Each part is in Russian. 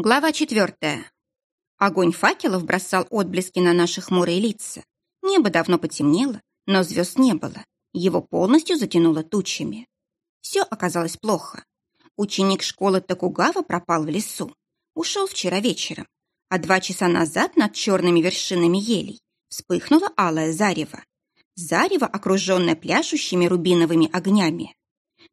Глава четвертая. Огонь факелов бросал отблески на наши хмурые лица. Небо давно потемнело, но звезд не было. Его полностью затянуло тучами. Все оказалось плохо. Ученик школы Токугава пропал в лесу. Ушел вчера вечером. А два часа назад над черными вершинами елей вспыхнуло алое зарево. Зарево, окруженное пляшущими рубиновыми огнями.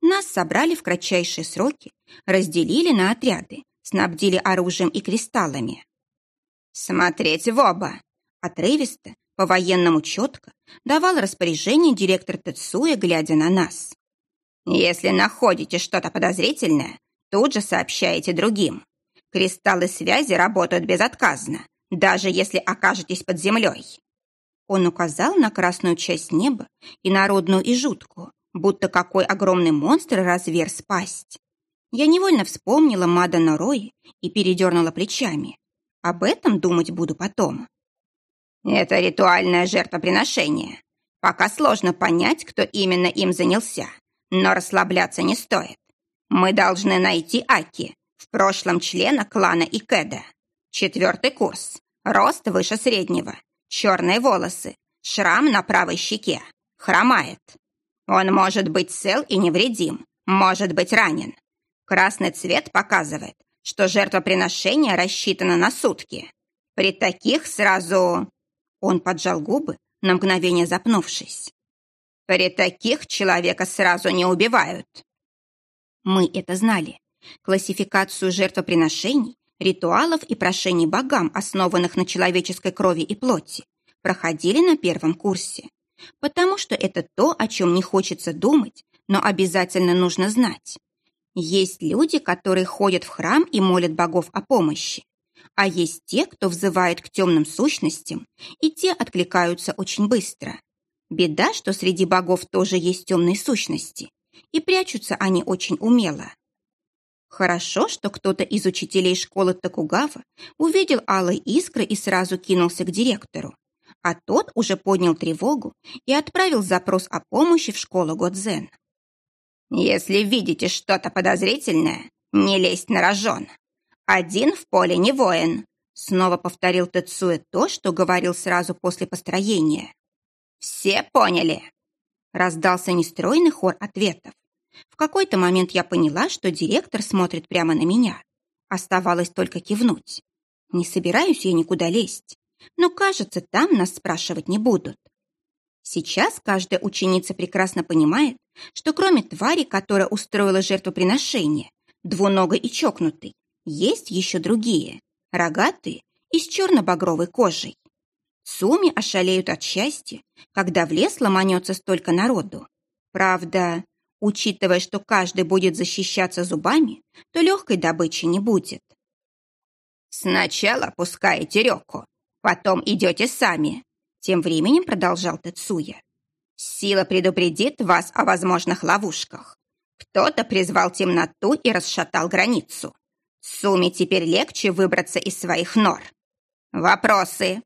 Нас собрали в кратчайшие сроки, разделили на отряды, снабдили оружием и кристаллами. «Смотреть в оба!» Отрывисто, по-военному четко, давал распоряжение директор Тецуя, глядя на нас. «Если находите что-то подозрительное, тут же сообщаете другим. Кристаллы связи работают безотказно, даже если окажетесь под землей». Он указал на красную часть неба и народную и жуткую, будто какой огромный монстр разверз пасть. Я невольно вспомнила Мадана Рои и передернула плечами. Об этом думать буду потом. Это ритуальное жертвоприношение. Пока сложно понять, кто именно им занялся, но расслабляться не стоит. Мы должны найти Аки, в прошлом члена клана Икеда. Четвертый курс. Рост выше среднего. Черные волосы. Шрам на правой щеке. Хромает. Он может быть цел и невредим. Может быть ранен. Красный цвет показывает, что жертвоприношение рассчитано на сутки. При таких сразу... Он поджал губы, на мгновение запнувшись. При таких человека сразу не убивают. Мы это знали. Классификацию жертвоприношений, ритуалов и прошений богам, основанных на человеческой крови и плоти, проходили на первом курсе. Потому что это то, о чем не хочется думать, но обязательно нужно знать. Есть люди, которые ходят в храм и молят богов о помощи. А есть те, кто взывает к темным сущностям, и те откликаются очень быстро. Беда, что среди богов тоже есть темные сущности, и прячутся они очень умело. Хорошо, что кто-то из учителей школы Токугава увидел алые искры и сразу кинулся к директору, а тот уже поднял тревогу и отправил запрос о помощи в школу Годзен. Если видите что-то подозрительное, не лезть на рожон. Один в поле не воин. Снова повторил Тецуэ то, что говорил сразу после построения. Все поняли? Раздался нестройный хор ответов. В какой-то момент я поняла, что директор смотрит прямо на меня. Оставалось только кивнуть. Не собираюсь я никуда лезть. Но, кажется, там нас спрашивать не будут. Сейчас каждая ученица прекрасно понимает, что кроме твари, которая устроила жертвоприношение, двуногой и чокнутой, есть еще другие, рогатые и с черно-багровой кожей. Суми ошалеют от счастья, когда в лес ломанется столько народу. Правда, учитывая, что каждый будет защищаться зубами, то легкой добычи не будет. «Сначала пускаете реку, потом идете сами», тем временем продолжал Тецуя. Сила предупредит вас о возможных ловушках. Кто-то призвал темноту и расшатал границу. Суме теперь легче выбраться из своих нор. Вопросы?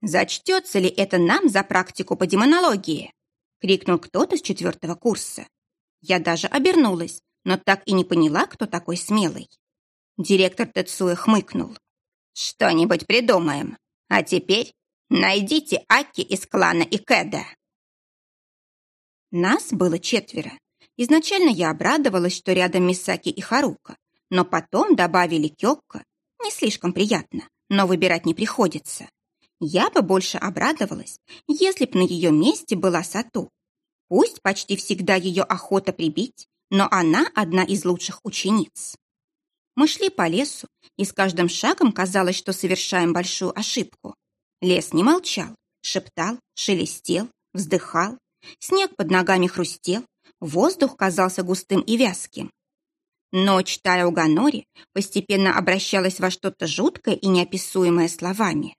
Зачтется ли это нам за практику по демонологии? Крикнул кто-то с четвертого курса. Я даже обернулась, но так и не поняла, кто такой смелый. Директор Тецуя хмыкнул. «Что-нибудь придумаем. А теперь Найдите Аки из клана Икеда. Нас было четверо. Изначально я обрадовалась, что рядом Мисаки и Харука, но потом добавили Кёкко. Не слишком приятно, но выбирать не приходится. Я бы больше обрадовалась, если б на ее месте была Сату. Пусть почти всегда ее охота прибить, но она одна из лучших учениц. Мы шли по лесу, и с каждым шагом казалось, что совершаем большую ошибку. Лес не молчал, шептал, шелестел, вздыхал. Снег под ногами хрустел, воздух казался густым и вязким. Ночь тая у Ганори постепенно обращалась во что-то жуткое и неописуемое словами.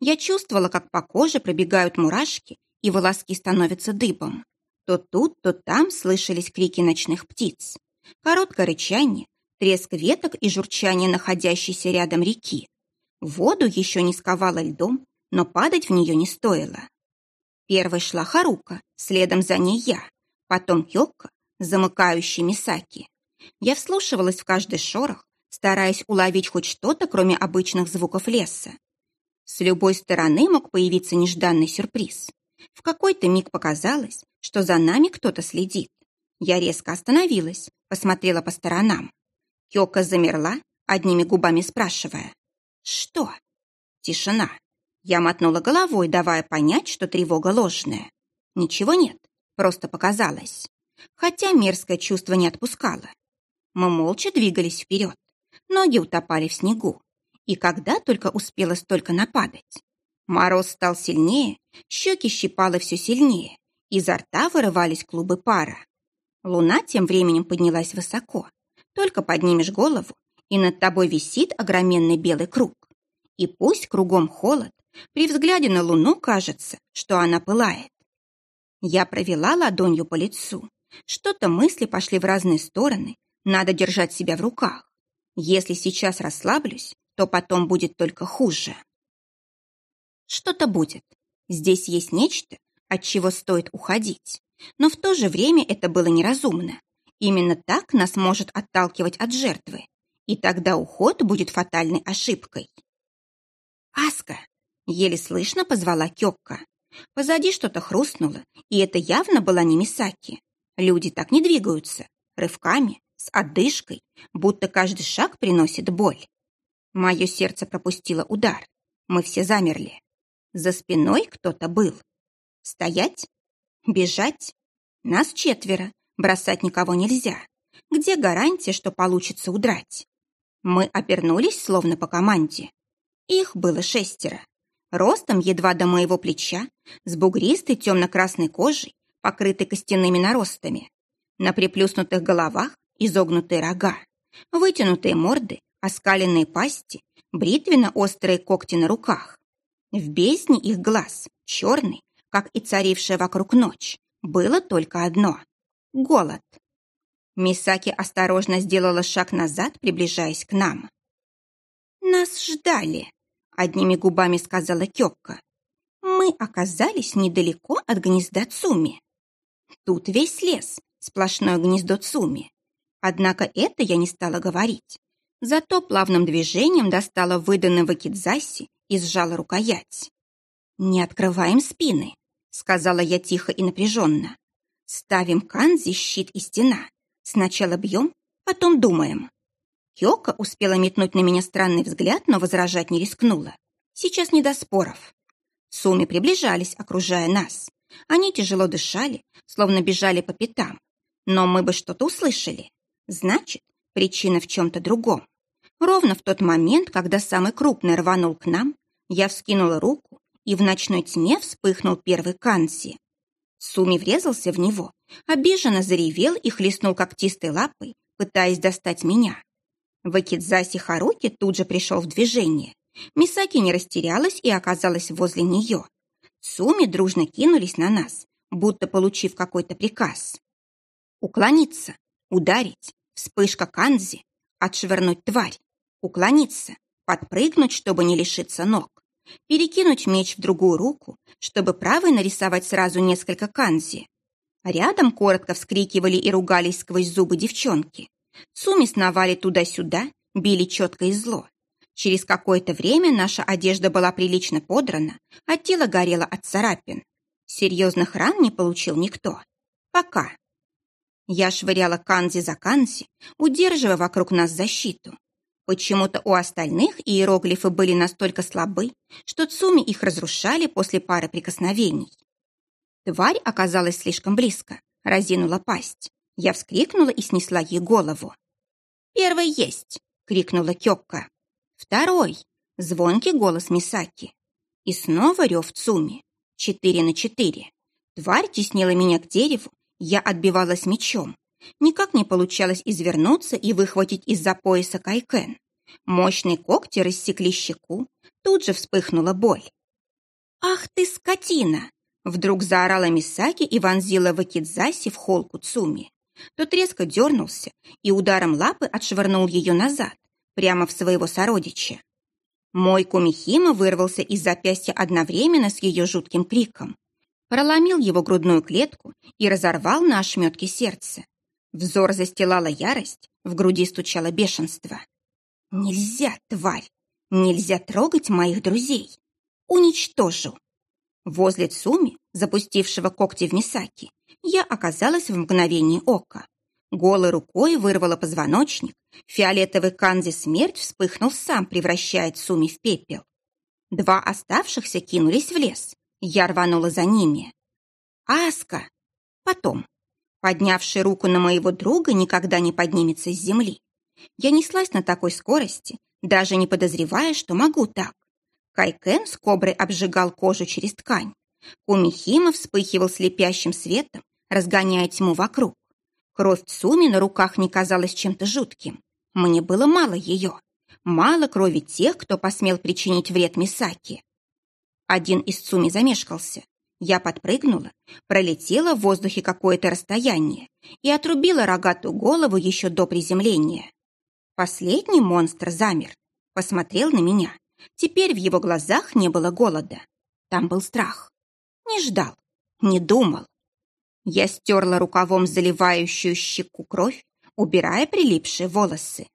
Я чувствовала, как по коже пробегают мурашки, и волоски становятся дыбом. То тут, то там слышались крики ночных птиц. Короткое рычание, треск веток и журчание находящейся рядом реки. Воду еще не сковало льдом, но падать в нее не стоило. Первой шла Харука, следом за ней я, потом Кёка, замыкающий Мисаки. Я вслушивалась в каждый шорох, стараясь уловить хоть что-то, кроме обычных звуков леса. С любой стороны мог появиться нежданный сюрприз. В какой-то миг показалось, что за нами кто-то следит. Я резко остановилась, посмотрела по сторонам. Кёка замерла, одними губами спрашивая. «Что?» Тишина. Я мотнула головой, давая понять, что тревога ложная. Ничего нет, просто показалось. Хотя мерзкое чувство не отпускало. Мы молча двигались вперед. Ноги утопали в снегу. И когда только успела столько нападать. Мороз стал сильнее, щеки щипало все сильнее, изо рта вырывались клубы пара. Луна тем временем поднялась высоко. Только поднимешь голову, и над тобой висит огроменный белый круг. И пусть кругом холод, при взгляде на луну кажется, что она пылает. Я провела ладонью по лицу. Что-то мысли пошли в разные стороны. Надо держать себя в руках. Если сейчас расслаблюсь, то потом будет только хуже. Что-то будет. Здесь есть нечто, от чего стоит уходить. Но в то же время это было неразумно. Именно так нас может отталкивать от жертвы. И тогда уход будет фатальной ошибкой. «Аска!» — еле слышно позвала Кёкка. Позади что-то хрустнуло, и это явно была не Мисаки. Люди так не двигаются, рывками, с отдышкой, будто каждый шаг приносит боль. Мое сердце пропустило удар. Мы все замерли. За спиной кто-то был. Стоять? Бежать? Нас четверо. Бросать никого нельзя. Где гарантия, что получится удрать? Мы обернулись, словно по команде. Их было шестеро. Ростом едва до моего плеча, с бугристой темно-красной кожей, покрытой костяными наростами. На приплюснутых головах изогнутые рога, вытянутые морды, оскаленные пасти, бритвенно-острые когти на руках. В бездне их глаз, черный, как и царившая вокруг ночь, было только одно — голод. Мисаки осторожно сделала шаг назад, приближаясь к нам. «Нас ждали», одними губами сказала Кёкка. Мы оказались недалеко от гнезда Цуми. Тут весь лес, сплошное гнездо Цуми. Однако это я не стала говорить. Зато плавным движением достала выданный вакидзаси и сжала рукоять. «Не открываем спины», — сказала я тихо и напряженно. «Ставим канзи, щит и стена. Сначала бьем, потом думаем». Кёка успела метнуть на меня странный взгляд, но возражать не рискнула. Сейчас не до споров. Суми приближались, окружая нас. Они тяжело дышали, словно бежали по пятам. Но мы бы что-то услышали. Значит, причина в чем-то другом. Ровно в тот момент, когда самый крупный рванул к нам, я вскинула руку, и в ночной тьме вспыхнул первый канси. Суми врезался в него, обиженно заревел и хлестнул когтистой лапой, пытаясь достать меня. Вакидзаси Харуки тут же пришел в движение. Мисаки не растерялась и оказалась возле нее. Суми дружно кинулись на нас, будто получив какой-то приказ. Уклониться, ударить, вспышка канзи, отшвырнуть тварь, уклониться, подпрыгнуть, чтобы не лишиться ног, перекинуть меч в другую руку, чтобы правой нарисовать сразу несколько канзи. Рядом коротко вскрикивали и ругались сквозь зубы девчонки. Суми сновали туда-сюда, били четко и зло. Через какое-то время наша одежда была прилично подрана, а тело горело от царапин. Серьезных ран не получил никто. Пока. Я швыряла канзи за канзи, удерживая вокруг нас защиту. Почему-то у остальных иероглифы были настолько слабы, что Цуми их разрушали после пары прикосновений. Тварь оказалась слишком близко, разинула пасть. Я вскрикнула и снесла ей голову. «Первый есть!» — крикнула Кёкка. «Второй!» — звонкий голос Мисаки. И снова рев Цуми. Четыре на четыре. Тварь теснила меня к дереву, я отбивалась мечом. Никак не получалось извернуться и выхватить из-за пояса кайкен. Мощные когти рассекли щеку, тут же вспыхнула боль. «Ах ты, скотина!» Вдруг заорала Мисаки и вонзила вакидзаси в холку Цуми. Тот резко дернулся и ударом лапы отшвырнул ее назад, прямо в своего сородича. Мой кумихима вырвался из запястья одновременно с ее жутким криком, проломил его грудную клетку и разорвал на ошметке сердце. Взор застилала ярость, в груди стучало бешенство. Нельзя, тварь! Нельзя трогать моих друзей! Уничтожу! Возле Цуми, запустившего когти в Мисаки, я оказалась в мгновении ока. Голой рукой вырвала позвоночник, фиолетовый канзи смерть вспыхнул сам, превращая Цуми в пепел. Два оставшихся кинулись в лес. Я рванула за ними. «Аска!» Потом. Поднявший руку на моего друга никогда не поднимется с земли. Я неслась на такой скорости, даже не подозревая, что могу так. Кайкен с коброй обжигал кожу через ткань. Кумихима вспыхивал слепящим светом, разгоняя тьму вокруг. Кровь Цуми на руках не казалась чем-то жутким. Мне было мало ее. Мало крови тех, кто посмел причинить вред Мисаки. Один из Цуми замешкался. Я подпрыгнула, пролетела в воздухе какое-то расстояние и отрубила рогатую голову еще до приземления. Последний монстр замер, посмотрел на меня. Теперь в его глазах не было голода. Там был страх. Не ждал, не думал. Я стерла рукавом заливающую щеку кровь, убирая прилипшие волосы.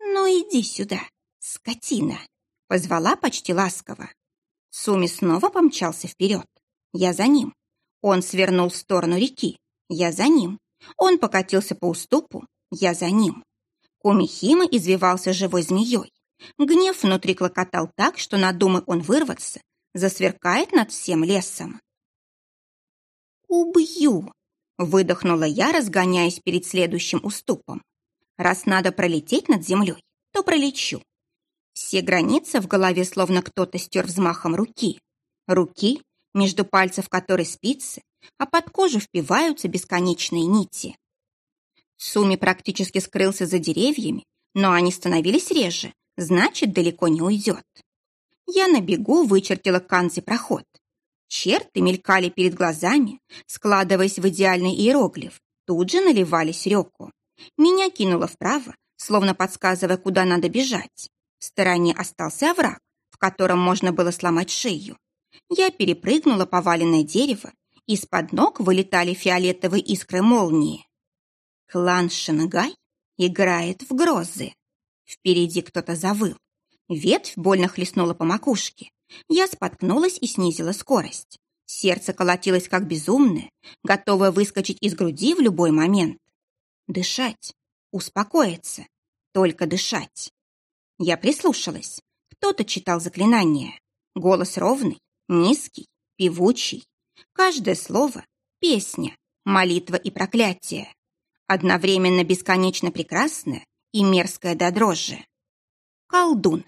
«Ну иди сюда, скотина!» — позвала почти ласково. Суми снова помчался вперед. Я за ним. Он свернул в сторону реки. Я за ним. Он покатился по уступу. Я за ним. Кумихима извивался живой змеей. Гнев внутри клокотал так, что надумай он вырваться, засверкает над всем лесом. «Убью!» — выдохнула я, разгоняясь перед следующим уступом. «Раз надо пролететь над землей, то пролечу». Все границы в голове словно кто-то стер взмахом руки. Руки, между пальцев которой спицы, а под кожу впиваются бесконечные нити. Суми практически скрылся за деревьями, но они становились реже, значит, далеко не уйдет. Я на бегу вычертила канзи проход. Черты мелькали перед глазами, складываясь в идеальный иероглиф, тут же наливались реку. Меня кинуло вправо, словно подсказывая, куда надо бежать. В стороне остался овраг, в котором можно было сломать шею. Я перепрыгнула поваленное дерево, из-под ног вылетали фиолетовые искры молнии. Клан Шангай играет в грозы. Впереди кто-то завыл. Ветвь больно хлестнула по макушке. Я споткнулась и снизила скорость. Сердце колотилось как безумное, готовое выскочить из груди в любой момент. Дышать, успокоиться, только дышать. Я прислушалась. Кто-то читал заклинание. Голос ровный, Низкий, певучий. Каждое слово — песня, молитва и проклятие. Одновременно бесконечно прекрасное и мерзкое до дрожи. Колдун.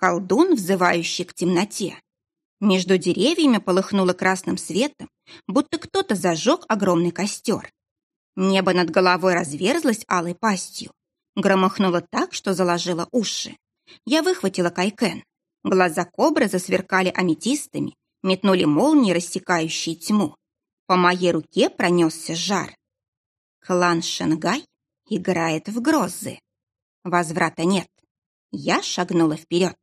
Колдун, взывающий к темноте. Между деревьями полыхнуло красным светом, будто кто-то зажег огромный костер. Небо над головой разверзлось алой пастью. Громыхнуло так, что заложило уши. Я выхватила кайкен. Глаза кобры засверкали аметистами, метнули молнии, рассекающие тьму. По моей руке пронесся жар. Клан Шангай играет в грозы. Возврата нет. Я шагнула вперед.